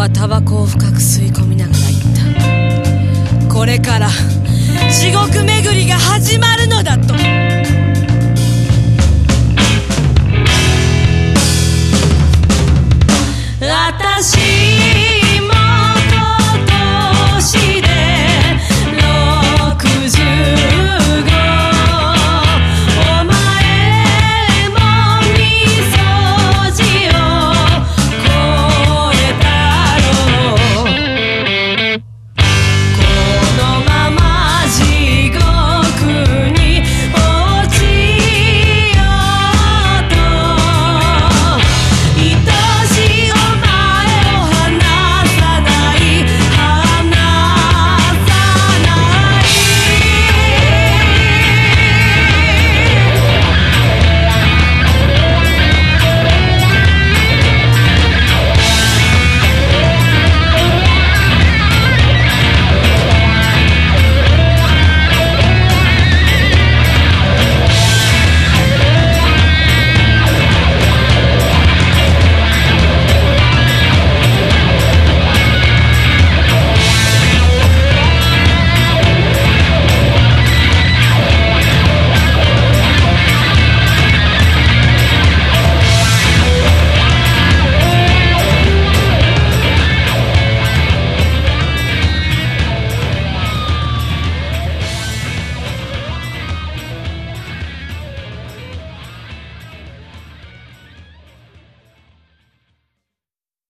はタバコを深く吸い込みながら言った。これから地獄巡りが始まるのだと。